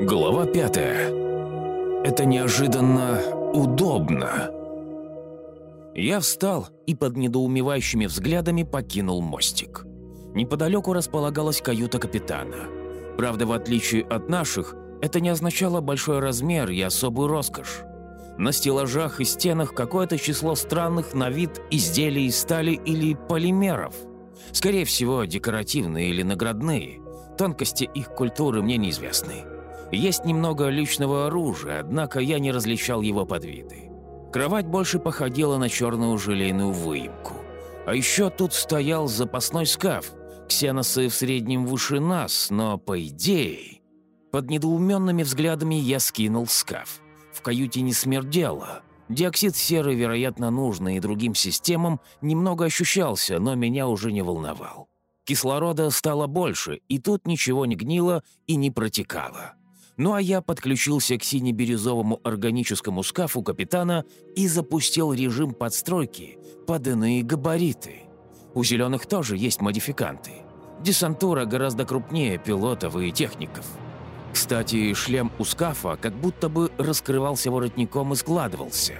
Глава пятая. Это неожиданно удобно. Я встал и под недоумевающими взглядами покинул мостик. Неподалеку располагалась каюта капитана. Правда, в отличие от наших, это не означало большой размер и особую роскошь. На стеллажах и стенах какое-то число странных на вид изделий из стали или полимеров. Скорее всего, декоративные или наградные. Тонкости их культуры мне неизвестны. Есть немного личного оружия, однако я не различал его подвиды. Кровать больше походила на черную желейную выемку. А еще тут стоял запасной скаф. Ксеносы в среднем выше нас, но по идее... Под недоуменными взглядами я скинул скаф. В каюте не смердело. Диоксид серы, вероятно, нужный и другим системам, немного ощущался, но меня уже не волновал. Кислорода стало больше, и тут ничего не гнило и не протекало. Ну а я подключился к сине-бирюзовому органическому скафу капитана и запустил режим подстройки под иные габариты. У зеленых тоже есть модификанты. Десантура гораздо крупнее пилотов и техников. Кстати, шлем у скафа как будто бы раскрывался воротником и складывался.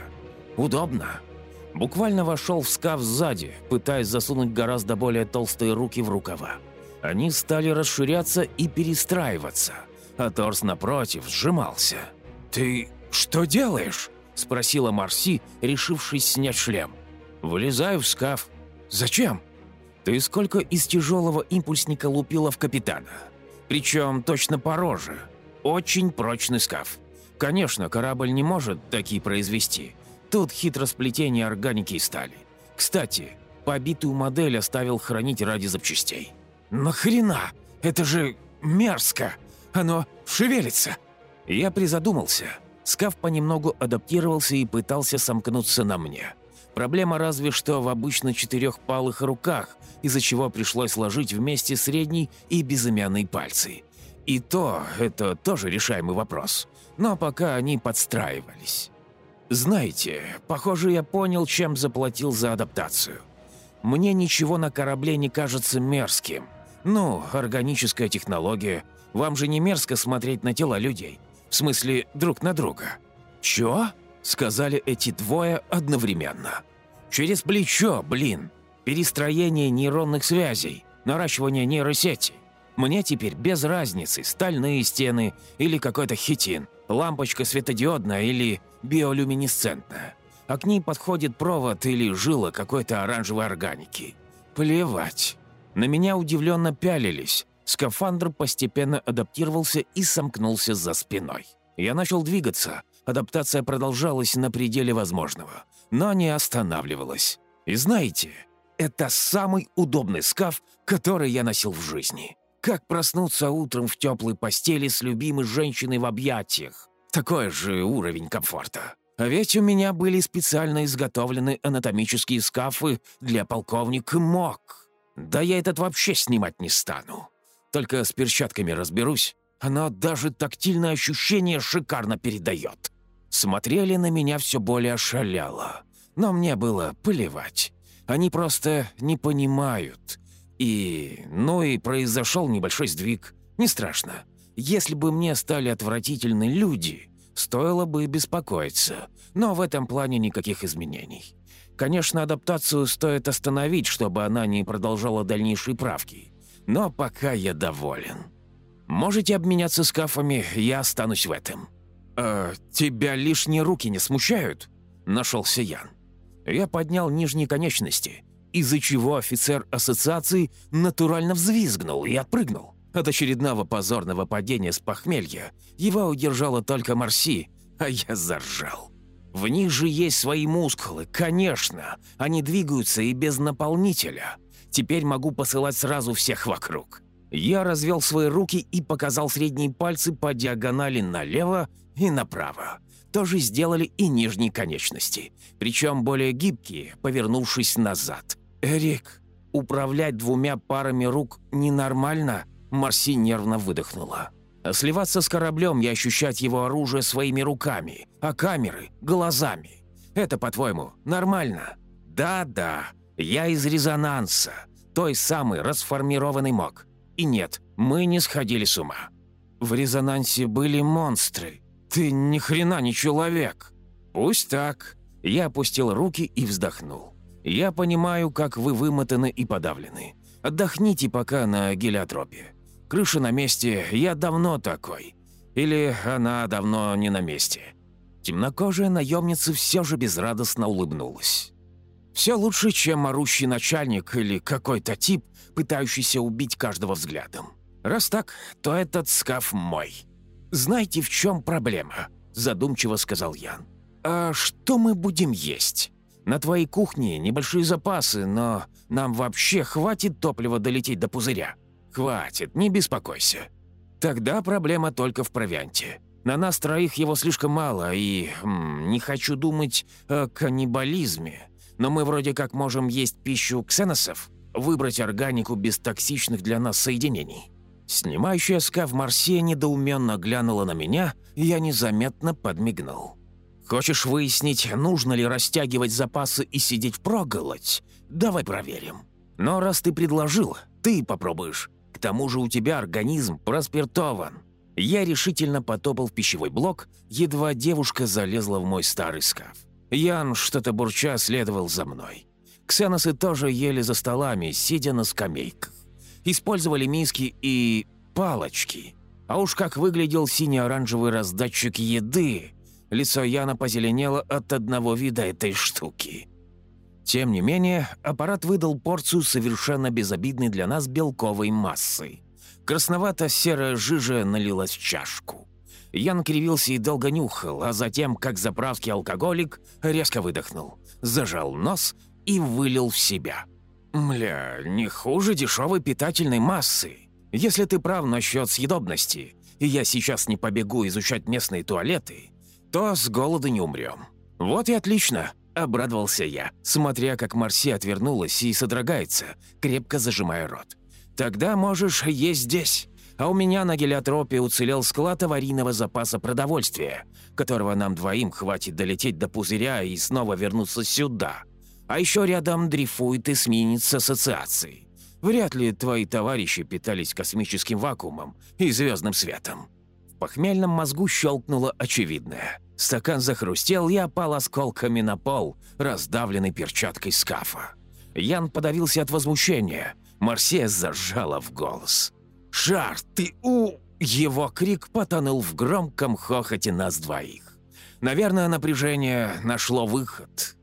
Удобно. Буквально вошел в скаф сзади, пытаясь засунуть гораздо более толстые руки в рукава. Они стали расширяться и перестраиваться – а торс напротив сжимался. «Ты что делаешь?» – спросила Марси, решившись снять шлем. «Вылезаю в скаф». «Зачем?» «Ты сколько из тяжелого импульсника лупила в капитана? Причем точно по роже. Очень прочный скаф. Конечно, корабль не может такие произвести. Тут хитросплетение органики и стали. Кстати, побитую модель оставил хранить ради запчастей». «Нахрена? Это же мерзко!» Оно шевелится!» Я призадумался. Скаф понемногу адаптировался и пытался сомкнуться на мне. Проблема разве что в обычно четырехпалых руках, из-за чего пришлось сложить вместе средний и безымянный пальцы. И то, это тоже решаемый вопрос. Но пока они подстраивались. Знаете, похоже, я понял, чем заплатил за адаптацию. Мне ничего на корабле не кажется мерзким. Ну, органическая технология – вам же не мерзко смотреть на тела людей. В смысле, друг на друга». «Чё?» – сказали эти двое одновременно. «Через плечо, блин. Перестроение нейронных связей, наращивание нейросети. Мне теперь без разницы, стальные стены или какой-то хитин, лампочка светодиодная или биолюминесцентная. А к ней подходит провод или жила какой-то оранжевой органики. Плевать. На меня удивленно пялились, Скафандр постепенно адаптировался и сомкнулся за спиной. Я начал двигаться. Адаптация продолжалась на пределе возможного, но не останавливалась. И знаете, это самый удобный скаф, который я носил в жизни. Как проснуться утром в теплой постели с любимой женщиной в объятиях. Такой же уровень комфорта. А ведь у меня были специально изготовлены анатомические скафы для полковника МОК. Да я этот вообще снимать не стану. Только с перчатками разберусь. Она даже тактильное ощущение шикарно передает. Смотрели на меня все более ошаляло. Но мне было плевать. Они просто не понимают. И... ну и произошел небольшой сдвиг. Не страшно. Если бы мне стали отвратительны люди, стоило бы беспокоиться. Но в этом плане никаких изменений. Конечно, адаптацию стоит остановить, чтобы она не продолжала дальнейшие правки но пока я доволен. Можете обменяться скафами, я останусь в этом». «Э, тебя лишние руки не смущают?» – нашелся Ян. Я поднял нижние конечности, из-за чего офицер ассоциации натурально взвизгнул и отпрыгнул. От очередного позорного падения с похмелья его удержала только Марси, а я заржал. В них же есть свои мускулы, конечно, они двигаются и без наполнителя – Теперь могу посылать сразу всех вокруг. Я развел свои руки и показал средние пальцы по диагонали налево и направо. Тоже сделали и нижние конечности, причем более гибкие, повернувшись назад. «Эрик, управлять двумя парами рук ненормально?» Марси нервно выдохнула. «Сливаться с кораблем и ощущать его оружие своими руками, а камеры – глазами. Это, по-твоему, нормально?» «Да-да, я из резонанса, той самый расформированный мог. И нет, мы не сходили с ума. в резонансе были монстры. Ты ни хрена не человек. Пусть так. Я опустил руки и вздохнул. Я понимаю, как вы вымотаны и подавлены. Отдохните пока на гелиотропе. Крыша на месте, я давно такой. Или она давно не на месте. Темнокожая наемница все же безрадостно улыбнулась. Все лучше, чем орущий начальник или какой-то тип, пытающийся убить каждого взглядом. Раз так, то этот скаф мой. Знаете, в чем проблема? Задумчиво сказал Ян. А что мы будем есть? На твоей кухне небольшие запасы, но нам вообще хватит топлива долететь до пузыря? Хватит, не беспокойся. Тогда проблема только в провианте. На нас троих его слишком мало, и... М, не хочу думать о каннибализме. Но мы вроде как можем есть пищу ксеносов, выбрать органику без токсичных для нас соединений. Снимающая скаф Марсия недоуменно глянула на меня, и я незаметно подмигнул. «Хочешь выяснить, нужно ли растягивать запасы и сидеть впроголодь? Давай проверим. Но раз ты предложил, ты попробуешь. К тому же у тебя организм проспиртован». Я решительно потопал в пищевой блок, едва девушка залезла в мой старый скаф. Ян, что-то бурча, следовал за мной. Ксеносы тоже ели за столами, сидя на скамейках. Использовали миски и палочки. А уж как выглядел синий-оранжевый раздатчик еды. Лицо Яна позеленело от одного вида этой штуки. Тем не менее, аппарат выдал порцию совершенно безобидной для нас белковой массы. Красновато-серая жижа налилась в чашку. Ян кривился и долго нюхал, а затем, как заправский алкоголик, резко выдохнул, зажал нос и вылил в себя. «Мля, не хуже дешевой питательной массы. Если ты прав насчет съедобности, и я сейчас не побегу изучать местные туалеты, то с голода не умрем. Вот и отлично!» – обрадовался я, смотря как Марси отвернулась и содрогается, крепко зажимая рот. «Тогда можешь есть здесь. А у меня на гелиотропе уцелел склад аварийного запаса продовольствия, которого нам двоим хватит долететь до пузыря и снова вернуться сюда. А еще рядом дрейфует эсминец ассоциации. Вряд ли твои товарищи питались космическим вакуумом и звездным светом». В похмельном мозгу щелкнуло очевидное. Стакан захрустел и опал осколками на пол, раздавленный перчаткой скафа. Ян подавился от возмущения. Марсия зажала в голос. «Шар, ты у...» Его крик потонул в громком хохоте нас двоих. Наверное, напряжение нашло выход.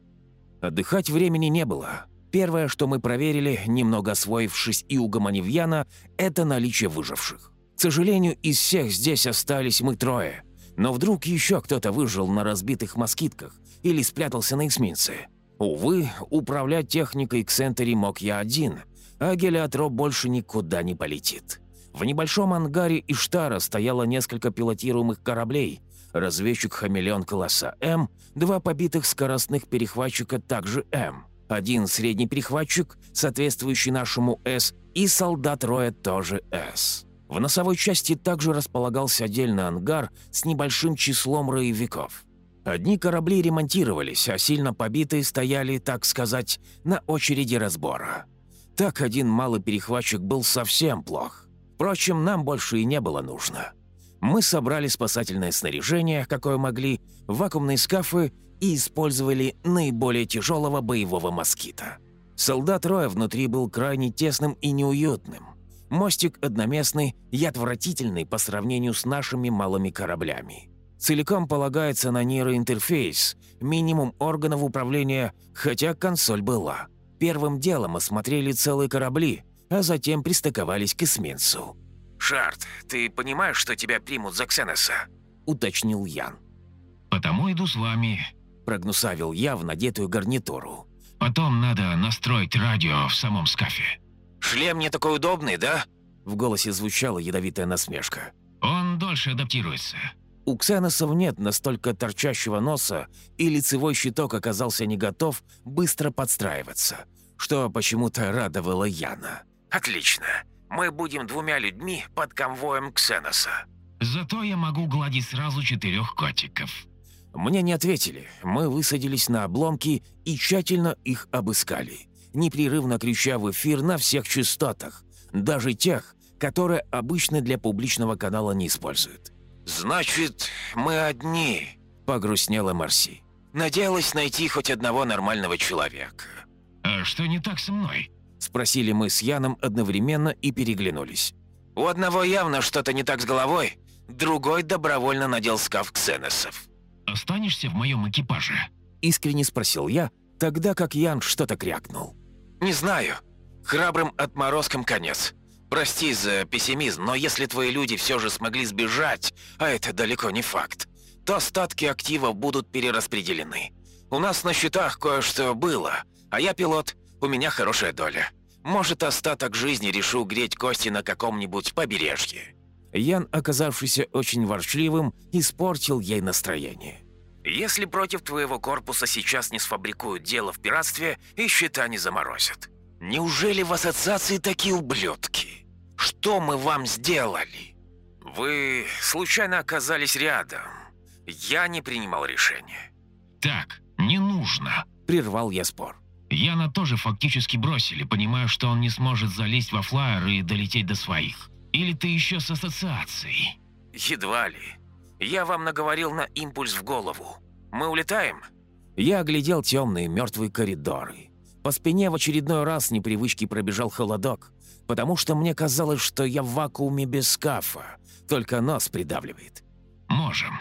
Отдыхать времени не было. Первое, что мы проверили, немного освоившись и угомонив Яна, это наличие выживших. К сожалению, из всех здесь остались мы трое. Но вдруг еще кто-то выжил на разбитых москитках или спрятался на эсминце. Увы, управлять техникой к Сентери мог я один, а гелиотроп больше никуда не полетит. В небольшом ангаре Иштара стояло несколько пилотируемых кораблей, разведчик «Хамелеон» класса М, два побитых скоростных перехватчика также М, один средний перехватчик, соответствующий нашему С, и солдат Роя тоже С. В носовой части также располагался отдельный ангар с небольшим числом роевиков. Одни корабли ремонтировались, а сильно побитые стояли, так сказать, на очереди разбора. Так один малый перехватчик был совсем плох. Впрочем, нам больше и не было нужно. Мы собрали спасательное снаряжение, какое могли, вакуумные скафы и использовали наиболее тяжелого боевого москита. Солдат Роя внутри был крайне тесным и неуютным. Мостик одноместный и отвратительный по сравнению с нашими малыми кораблями. Целиком полагается на нейроинтерфейс, минимум органов управления, хотя консоль была. Первым делом осмотрели целые корабли, а затем пристыковались к эсминцу. «Шарт, ты понимаешь, что тебя примут за Ксеноса?» – уточнил Ян. «Потому иду с вами», – прогнусавил я в надетую гарнитуру. «Потом надо настроить радио в самом скафе». «Шлем не такой удобный, да?» В голосе звучала ядовитая насмешка. «Он дольше адаптируется». У ксеносов нет настолько торчащего носа, и лицевой щиток оказался не готов быстро подстраиваться, что почему-то радовало Яна. «Отлично. Мы будем двумя людьми под конвоем ксеноса». «Зато я могу гладить сразу четырех котиков». Мне не ответили. Мы высадились на обломки и тщательно их обыскали непрерывно крича в эфир на всех частотах, даже тех, которое обычно для публичного канала не используют. «Значит, мы одни», — погрустнела Марси. «Надеялась найти хоть одного нормального человека». «А что не так со мной?» — спросили мы с Яном одновременно и переглянулись. «У одного явно что-то не так с головой, другой добровольно надел скаф ксеносов». «Останешься в моем экипаже?» — искренне спросил я, тогда как Ян что-то крякнул. «Не знаю. Храбрым отморозкам конец. Прости за пессимизм, но если твои люди все же смогли сбежать, а это далеко не факт, то остатки активов будут перераспределены. У нас на счетах кое-что было, а я пилот, у меня хорошая доля. Может, остаток жизни решу греть кости на каком-нибудь побережье». Ян, оказавшийся очень ворчливым, испортил ей настроение. «Если против твоего корпуса сейчас не сфабрикуют дело в пиратстве и счета не заморозят. Неужели в ассоциации такие ублюдки? Что мы вам сделали? Вы случайно оказались рядом. Я не принимал решения». «Так, не нужно», — прервал я спор. Яна тоже фактически бросили, понимая, что он не сможет залезть во флайер и долететь до своих. Или ты еще с ассоциацией? Едва ли. Я вам наговорил на импульс в голову. Мы улетаем? Я оглядел темные мертвые коридоры. По спине в очередной раз непривычки пробежал холодок, потому что мне казалось, что я в вакууме без скафа, только нос придавливает. «Можем»,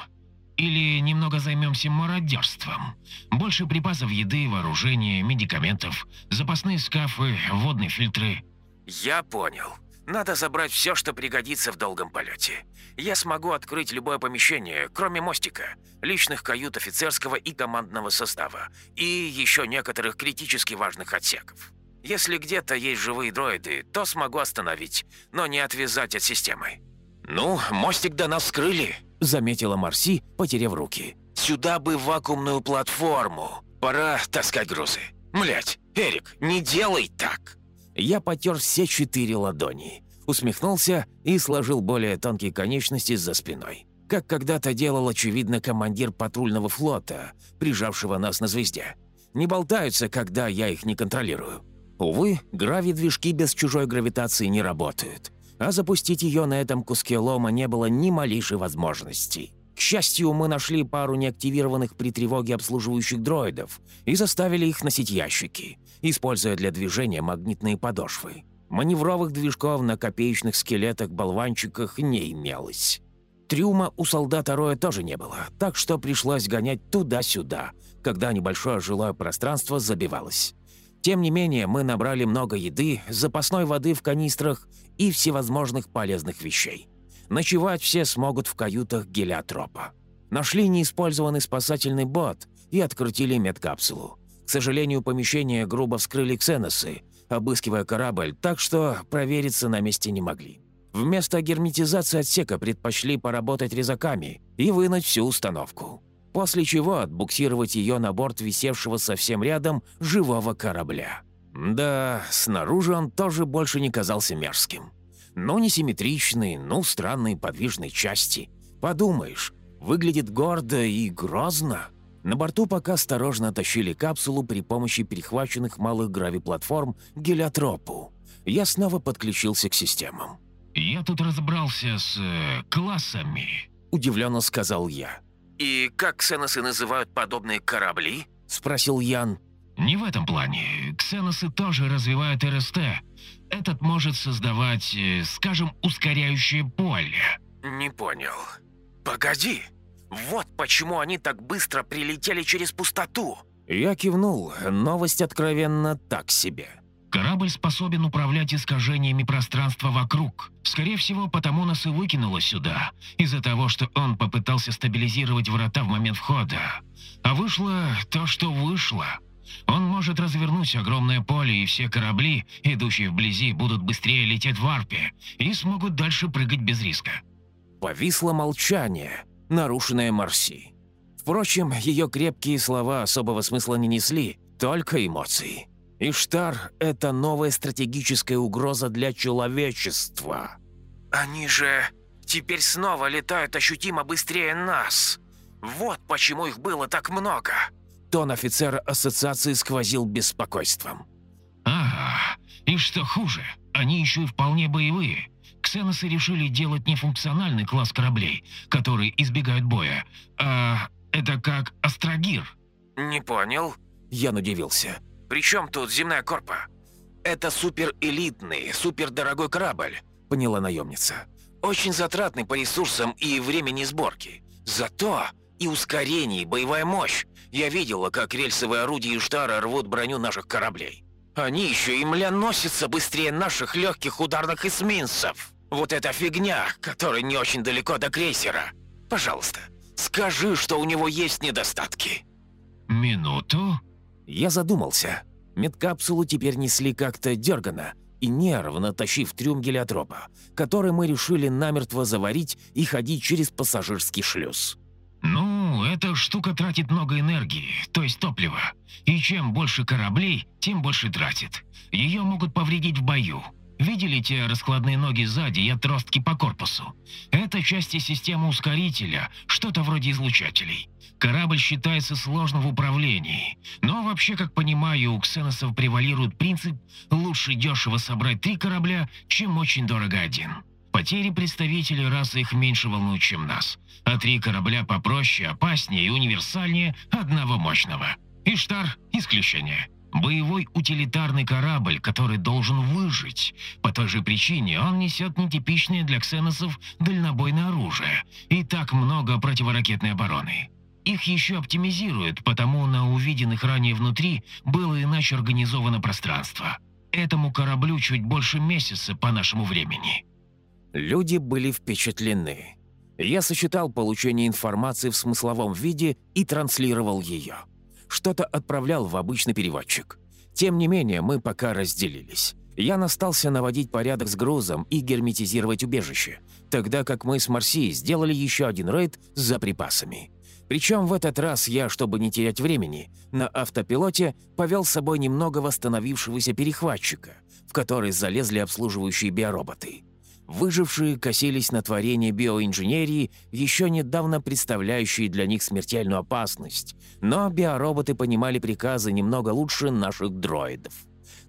или немного займемся мародерством. Больше припасов еды, вооружения, медикаментов, запасные скафы, водные фильтры». «Я понял. Надо забрать все, что пригодится в долгом полете. Я смогу открыть любое помещение, кроме мостика, личных кают офицерского и командного состава, и еще некоторых критически важных отсеков. Если где-то есть живые дроиды, то смогу остановить, но не отвязать от системы». «Ну, мостик до нас скрыли», — заметила Марси, потеряв руки. «Сюда бы вакуумную платформу. Пора таскать грузы. Млять, Эрик, не делай так!» Я потер все четыре ладони, усмехнулся и сложил более тонкие конечности за спиной. Как когда-то делал, очевидно, командир патрульного флота, прижавшего нас на звезде. Не болтаются, когда я их не контролирую. Увы, грави-движки без чужой гравитации не работают а запустить ее на этом куске лома не было ни малейшей возможности. К счастью, мы нашли пару неактивированных при тревоге обслуживающих дроидов и заставили их носить ящики, используя для движения магнитные подошвы. Маневровых движков на копеечных скелетах-болванчиках не имелось. Трюма у солдата Роя тоже не было, так что пришлось гонять туда-сюда, когда небольшое жилое пространство забивалось. Тем не менее, мы набрали много еды, запасной воды в канистрах и всевозможных полезных вещей. Ночевать все смогут в каютах гелиотропа. Нашли неиспользованный спасательный бот и открутили медкапсулу. К сожалению, помещение грубо вскрыли ксеносы, обыскивая корабль, так что провериться на месте не могли. Вместо герметизации отсека предпочли поработать резаками и вынуть всю установку после чего отбуксировать ее на борт висевшего совсем рядом живого корабля. Да, снаружи он тоже больше не казался мерзким. Ну, несимметричный, ну, странные подвижные части. Подумаешь, выглядит гордо и грозно. На борту пока осторожно тащили капсулу при помощи перехваченных малых гравиплатформ к гелиотропу. Я снова подключился к системам. «Я тут разобрался с э, классами», — удивленно сказал я. «И как ксеносы называют подобные корабли?» – спросил Ян. «Не в этом плане. Ксеносы тоже развивают РСТ. Этот может создавать, э, скажем, ускоряющее поле». «Не понял. Погоди. Вот почему они так быстро прилетели через пустоту». Я кивнул. Новость откровенно так себе. Корабль способен управлять искажениями пространства вокруг. Скорее всего, потому нас и выкинуло сюда. Из-за того, что он попытался стабилизировать врата в момент входа. А вышло то, что вышло. Он может развернуть огромное поле, и все корабли, идущие вблизи, будут быстрее лететь в арпе и смогут дальше прыгать без риска. Повисло молчание, нарушенное Марси. Впрочем, ее крепкие слова особого смысла не несли, только эмоции. Иштар — это новая стратегическая угроза для человечества. Они же теперь снова летают ощутимо быстрее нас. Вот почему их было так много. Тон офицера ассоциации сквозил беспокойством. Ага, и что хуже, они еще и вполне боевые. Ксеносы решили делать нефункциональный класс кораблей, которые избегают боя, а это как астрагир. «Не понял». Ян удивился. «При чем тут земная корпа?» «Это суперэлитный, супердорогой корабль», — поняла наемница. «Очень затратный по ресурсам и времени сборки. Зато и ускорение, и боевая мощь. Я видела, как рельсовые орудия Иштара рвут броню наших кораблей. Они еще и мля носятся быстрее наших легких ударных эсминцев. Вот эта фигня, которая не очень далеко до крейсера. Пожалуйста, скажи, что у него есть недостатки». «Минуту?» Я задумался. Медкапсулу теперь несли как-то дергано и нервно тащив трюм гелиотропа, который мы решили намертво заварить и ходить через пассажирский шлюз. «Ну, эта штука тратит много энергии, то есть топлива. И чем больше кораблей, тем больше тратит. Ее могут повредить в бою. Видели те раскладные ноги сзади и отростки по корпусу? Это части системы ускорителя, что-то вроде излучателей. Корабль считается сложным в управлении. Но вообще, как понимаю, у ксеносов превалирует принцип «лучше дешево собрать три корабля, чем очень дорого один». Потери представителей расы их меньше волнуют, чем нас. А три корабля попроще, опаснее и универсальнее одного мощного. Иштар – исключение. Боевой утилитарный корабль, который должен выжить. По той же причине он несет нетипичное для ксеносов дальнобойное оружие и так много противоракетной обороны. Их еще оптимизируют, потому на увиденных ранее внутри было иначе организовано пространство. Этому кораблю чуть больше месяца по нашему времени. Люди были впечатлены. Я сочетал получение информации в смысловом виде и транслировал ее. Что-то отправлял в обычный переводчик. Тем не менее, мы пока разделились. Я настался наводить порядок с грузом и герметизировать убежище, тогда как мы с Марси сделали еще один рейд за припасами. Причем в этот раз я, чтобы не терять времени, на автопилоте повел с собой немного восстановившегося перехватчика, в который залезли обслуживающие биороботы. Выжившие косились на творение биоинженерии, еще недавно представляющие для них смертельную опасность, но биороботы понимали приказы немного лучше наших дроидов.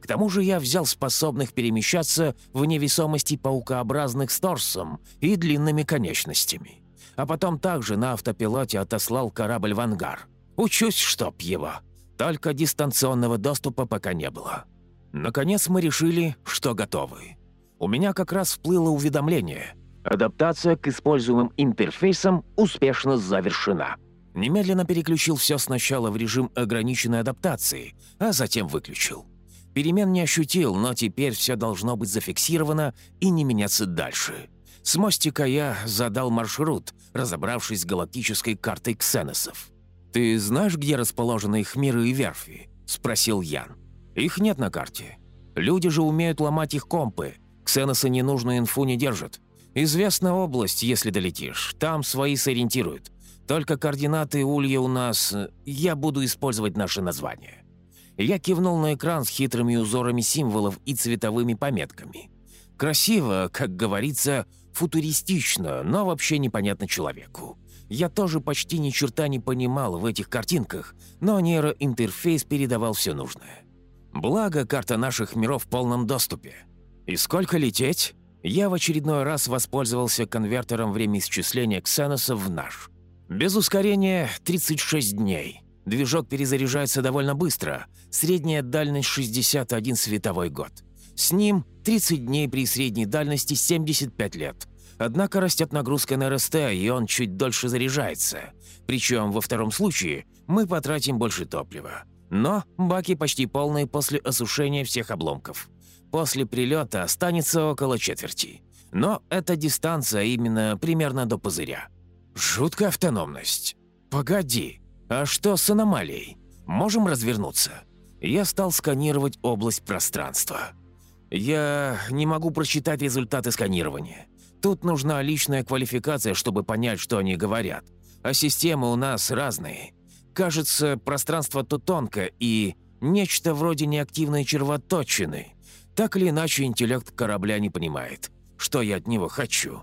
К тому же я взял способных перемещаться в невесомости паукообразных с торсом и длинными конечностями. А потом также на автопилоте отослал корабль в ангар. Учусь, чтоб его. Только дистанционного доступа пока не было. Наконец мы решили, что готовы у меня как раз всплыло уведомление. Адаптация к используемым интерфейсам успешно завершена. Немедленно переключил все сначала в режим ограниченной адаптации, а затем выключил. Перемен не ощутил, но теперь все должно быть зафиксировано и не меняться дальше. С мостика я задал маршрут, разобравшись с галактической картой ксеносов. «Ты знаешь, где расположены их миры и верфи?» – спросил Ян. «Их нет на карте. Люди же умеют ломать их компы, Ксеносы ненужную инфу не держат. Известна область, если долетишь. Там свои сориентируют. Только координаты улья у нас... Э, я буду использовать наши названия». Я кивнул на экран с хитрыми узорами символов и цветовыми пометками. Красиво, как говорится, футуристично, но вообще непонятно человеку. Я тоже почти ни черта не понимал в этих картинках, но нейроинтерфейс передавал все нужное. Благо, карта наших миров в полном доступе. «И сколько лететь?» Я в очередной раз воспользовался конвертером времяисчисления Ксеноса в наш. Без ускорения 36 дней. Движок перезаряжается довольно быстро. Средняя дальность 61 световой год. С ним 30 дней при средней дальности 75 лет. Однако растет нагрузка на РСТ, и он чуть дольше заряжается. Причем во втором случае мы потратим больше топлива. Но баки почти полные после осушения всех обломков. После прилета останется около четверти. Но эта дистанция именно примерно до пузыря. Жуткая автономность. Погоди, а что с аномалией? Можем развернуться? Я стал сканировать область пространства. Я не могу прочитать результаты сканирования. Тут нужна личная квалификация, чтобы понять, что они говорят. А системы у нас разные. Кажется, пространство тут тонко и нечто вроде неактивной червоточины. Так или иначе, интеллект корабля не понимает, что я от него хочу.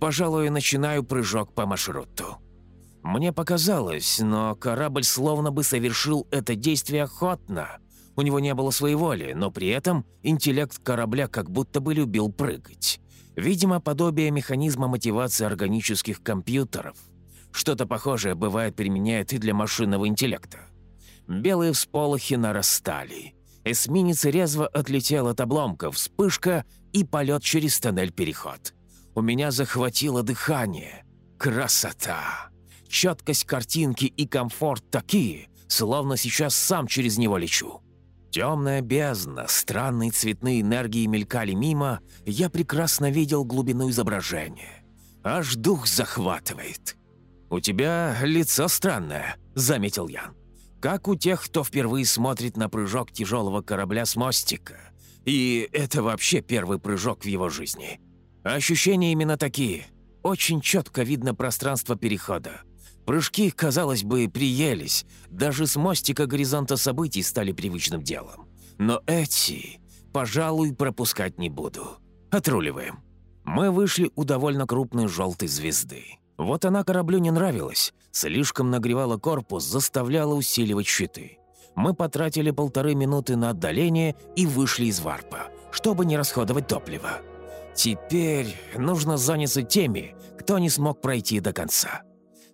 Пожалуй, начинаю прыжок по маршруту. Мне показалось, но корабль словно бы совершил это действие охотно. У него не было своей воли, но при этом интеллект корабля как будто бы любил прыгать. Видимо, подобие механизма мотивации органических компьютеров. Что-то похожее бывает применяют и для машинного интеллекта. Белые всполохи нарастали. Эсминец резво отлетел от обломка, вспышка и полет через тоннель-переход. У меня захватило дыхание. Красота! Четкость картинки и комфорт такие, словно сейчас сам через него лечу. Темная бездна, странные цветные энергии мелькали мимо, я прекрасно видел глубину изображения. Аж дух захватывает. «У тебя лицо странное», — заметил Ян. «Как у тех, кто впервые смотрит на прыжок тяжелого корабля с мостика. И это вообще первый прыжок в его жизни. Ощущения именно такие. Очень четко видно пространство перехода. Прыжки, казалось бы, приелись. Даже с мостика горизонта событий стали привычным делом. Но эти, пожалуй, пропускать не буду. Отруливаем. Мы вышли у довольно крупной желтой звезды. Вот она кораблю не нравилась. Слишком нагревала корпус, заставляла усиливать щиты. Мы потратили полторы минуты на отдаление и вышли из варпа, чтобы не расходовать топливо. Теперь нужно заняться теми, кто не смог пройти до конца.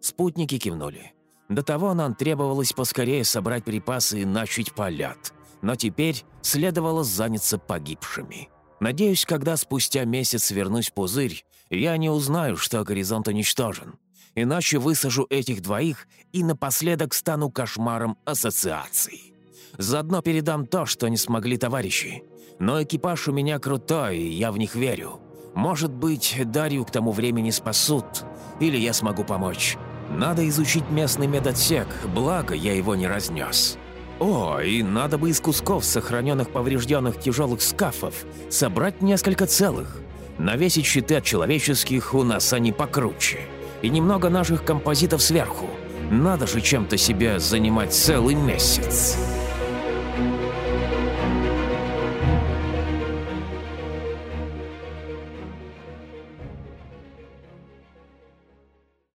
Спутники кивнули. До того нам требовалось поскорее собрать припасы и начать полет. Но теперь следовало заняться погибшими. Надеюсь, когда спустя месяц вернусь в пузырь, я не узнаю, что горизонт уничтожен. Иначе высажу этих двоих и напоследок стану кошмаром ассоциаций. Заодно передам то, что не смогли товарищи. Но экипаж у меня крутой, я в них верю. Может быть, Дарью к тому времени спасут, или я смогу помочь. Надо изучить местный медотсек, благо я его не разнес. О, и надо бы из кусков сохраненных поврежденных тяжелых скафов собрать несколько целых. Навесить щиты от человеческих у нас они покруче. И немного наших композитов сверху. Надо же чем-то себя занимать целый месяц.